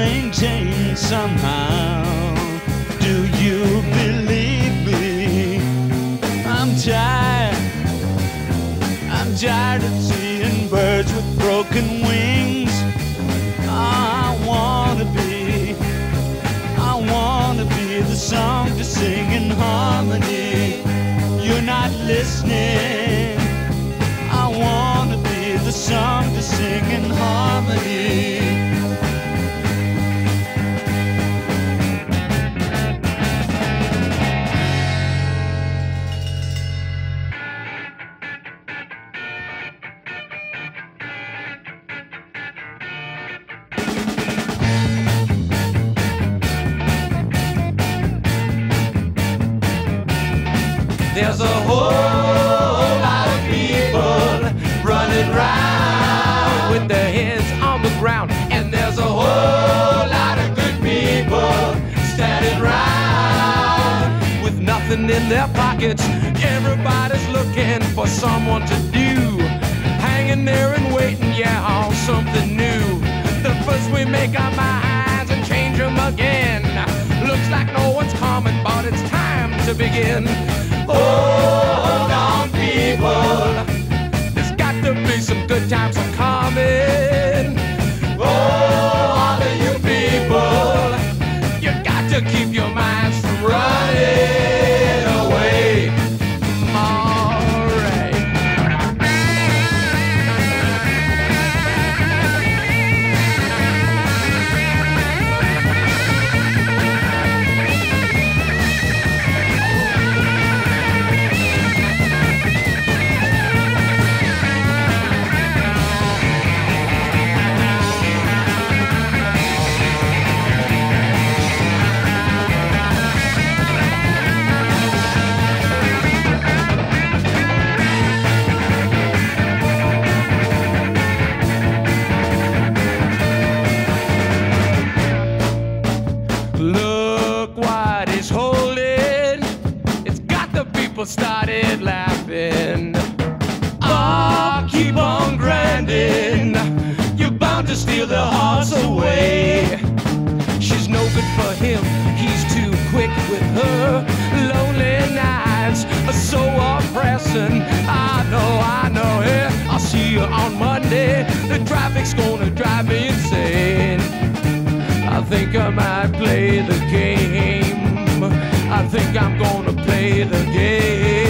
contained somehow. Do you believe me? I'm tired. I'm tired of seeing birds with broken wings. I wanna be, I wanna be the song to sing in harmony. You're not listening. There's a whole lot of people running round with their heads on the ground, and there's a whole lot of good people standing round with nothing in their pockets. Everybody's looking for someone to do, hanging there and waiting, yeah, on something new. The first we make our minds and change them again. Looks like no one's coming, but it's time to begin. Hold started laughing. Ah, keep on grinding. You're bound to steal their hearts away. She's no good for him. He's too quick with her. Lonely nights are so oppressing. I know, I know it. I'll see you on Monday. The traffic's gonna drive me insane. I think I might play the game. I think I'm gonna play the game.